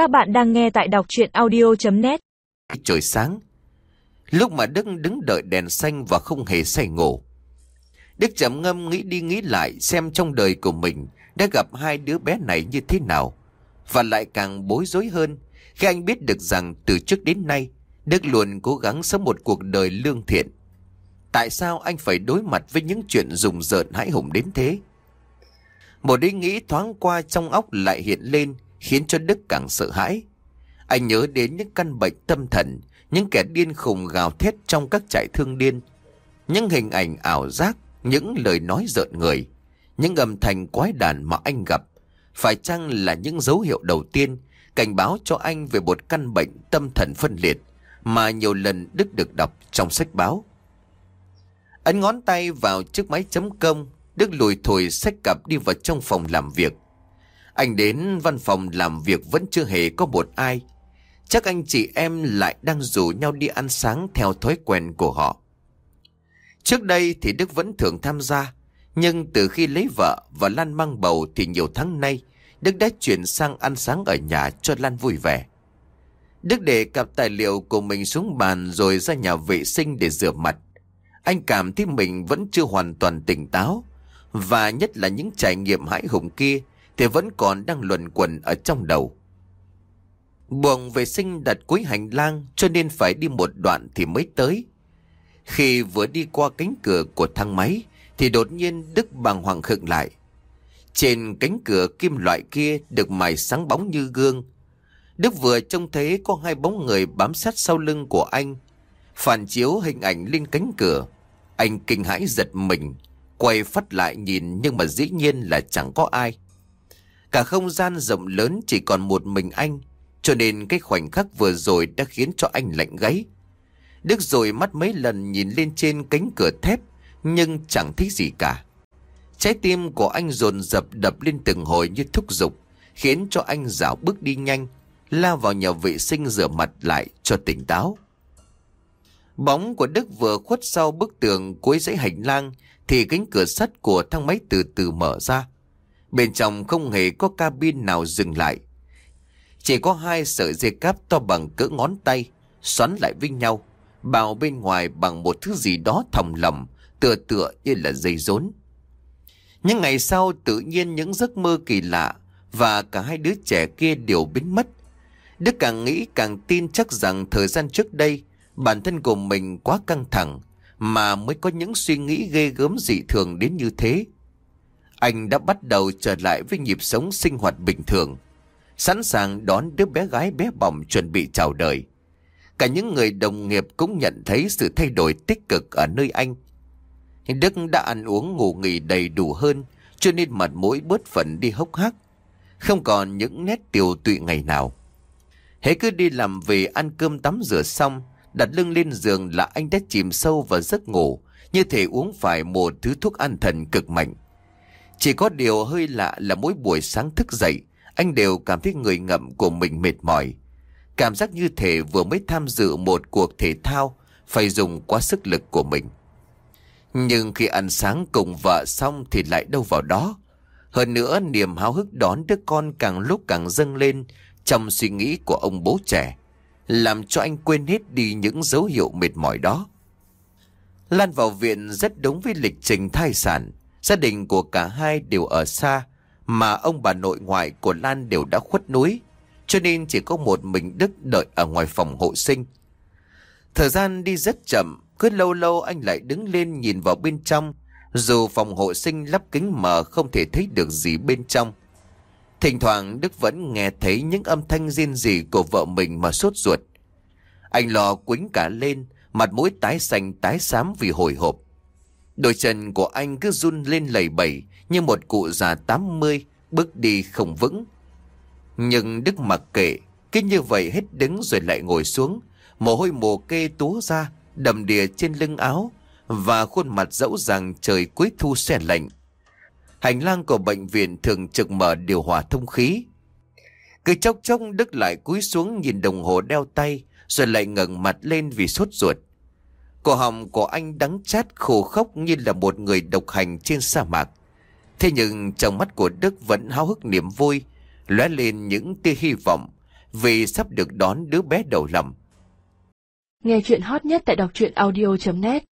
Các bạn đang nghe tại đọc chuyện audio.net Trời sáng Lúc mà Đức đứng đợi đèn xanh và không hề say ngủ Đức chậm ngâm nghĩ đi nghĩ lại xem trong đời của mình đã gặp hai đứa bé này như thế nào. Và lại càng bối rối hơn khi anh biết được rằng từ trước đến nay, Đức luôn cố gắng sống một cuộc đời lương thiện. Tại sao anh phải đối mặt với những chuyện rùng rợn hãi hùng đến thế? Một ý nghĩ thoáng qua trong óc lại hiện lên khiến cho Đức càng sợ hãi. Anh nhớ đến những căn bệnh tâm thần, những kẻ điên khùng gào thét trong các trại thương điên, những hình ảnh ảo giác, những lời nói rợn người, những âm thanh quái đàn mà anh gặp. Phải chăng là những dấu hiệu đầu tiên cảnh báo cho anh về một căn bệnh tâm thần phân liệt mà nhiều lần Đức được đọc trong sách báo? Ấn ngón tay vào chiếc máy chấm công, Đức lùi thổi sách cặp đi vào trong phòng làm việc. Anh đến văn phòng làm việc vẫn chưa hề có một ai. Chắc anh chị em lại đang rủ nhau đi ăn sáng theo thói quen của họ. Trước đây thì Đức vẫn thường tham gia, nhưng từ khi lấy vợ và Lan mang bầu thì nhiều tháng nay, Đức đã chuyển sang ăn sáng ở nhà cho Lan vui vẻ. Đức để cặp tài liệu của mình xuống bàn rồi ra nhà vệ sinh để rửa mặt. Anh cảm thấy mình vẫn chưa hoàn toàn tỉnh táo, và nhất là những trải nghiệm hãi hùng kia thì vẫn còn đang luẩn quẩn ở trong đầu. Buồng vệ sinh đặt cuối hành lang cho nên phải đi một đoạn thì mới tới. Khi vừa đi qua cánh cửa của thang máy thì đột nhiên Đức bàng hoàng khựng lại. Trên cánh cửa kim loại kia được mài sáng bóng như gương. Đức vừa trông thấy có hai bóng người bám sát sau lưng của anh. Phản chiếu hình ảnh lên cánh cửa. Anh kinh hãi giật mình, quay phát lại nhìn nhưng mà dĩ nhiên là chẳng có ai. Cả không gian rộng lớn chỉ còn một mình anh, cho nên cái khoảnh khắc vừa rồi đã khiến cho anh lạnh gáy. Đức rồi mắt mấy lần nhìn lên trên cánh cửa thép, nhưng chẳng thấy gì cả. Trái tim của anh dồn dập đập lên từng hồi như thúc giục, khiến cho anh dạo bước đi nhanh, lao vào nhà vệ sinh rửa mặt lại cho tỉnh táo. Bóng của Đức vừa khuất sau bức tường cuối dãy hành lang thì cánh cửa sắt của thang máy từ từ mở ra. Bên trong không hề có cabin nào dừng lại. Chỉ có hai sợi dây cáp to bằng cỡ ngón tay, xoắn lại với nhau, bào bên ngoài bằng một thứ gì đó thòng lầm, tựa tựa như là dây rốn. Những ngày sau tự nhiên những giấc mơ kỳ lạ và cả hai đứa trẻ kia đều biến mất. Đức càng nghĩ càng tin chắc rằng thời gian trước đây bản thân của mình quá căng thẳng mà mới có những suy nghĩ ghê gớm dị thường đến như thế. Anh đã bắt đầu trở lại với nhịp sống sinh hoạt bình thường, sẵn sàng đón đứa bé gái bé bỏng chuẩn bị chào đời. Cả những người đồng nghiệp cũng nhận thấy sự thay đổi tích cực ở nơi anh. Đức đã ăn uống ngủ nghỉ đầy đủ hơn, cho nên mặt mũi bớt phần đi hốc hác. Không còn những nét tiều tụy ngày nào. Hễ cứ đi làm về ăn cơm tắm rửa xong, đặt lưng lên giường là anh đã chìm sâu vào giấc ngủ, như thể uống phải một thứ thuốc an thần cực mạnh. Chỉ có điều hơi lạ là mỗi buổi sáng thức dậy, anh đều cảm thấy người ngậm của mình mệt mỏi. Cảm giác như thể vừa mới tham dự một cuộc thể thao, phải dùng quá sức lực của mình. Nhưng khi ăn sáng cùng vợ xong thì lại đâu vào đó. Hơn nữa niềm háo hức đón đứa con càng lúc càng dâng lên trong suy nghĩ của ông bố trẻ, làm cho anh quên hết đi những dấu hiệu mệt mỏi đó. Lan vào viện rất đúng với lịch trình thai sản, gia đình của cả hai đều ở xa, mà ông bà nội ngoại của Lan đều đã khuất núi, cho nên chỉ có một mình Đức đợi ở ngoài phòng hộ sinh. Thời gian đi rất chậm, cứ lâu lâu anh lại đứng lên nhìn vào bên trong, dù phòng hộ sinh lắp kính mờ không thể thấy được gì bên trong. Thỉnh thoảng Đức vẫn nghe thấy những âm thanh riêng gì của vợ mình mà sốt ruột. Anh lò quính cả lên, mặt mũi tái xanh tái xám vì hồi hộp. Đôi chân của anh cứ run lên lầy bẩy như một cụ già 80, bước đi không vững. Nhưng Đức mặc kệ, cứ như vậy hết đứng rồi lại ngồi xuống, mồ hôi mồ kê túa ra, đầm đìa trên lưng áo và khuôn mặt dẫu rằng trời cuối thu xe lạnh. Hành lang của bệnh viện thường trực mở điều hòa thông khí. Cứ chốc chốc Đức lại cúi xuống nhìn đồng hồ đeo tay rồi lại ngẩng mặt lên vì sốt ruột. Cổ họng của anh đắng chát khổ khóc như là một người độc hành trên sa mạc. Thế nhưng trong mắt của Đức vẫn háo hức niềm vui, lóe lên những tia hy vọng vì sắp được đón đứa bé đầu lòng. Nghe chuyện hot nhất tại đọc truyện audio.net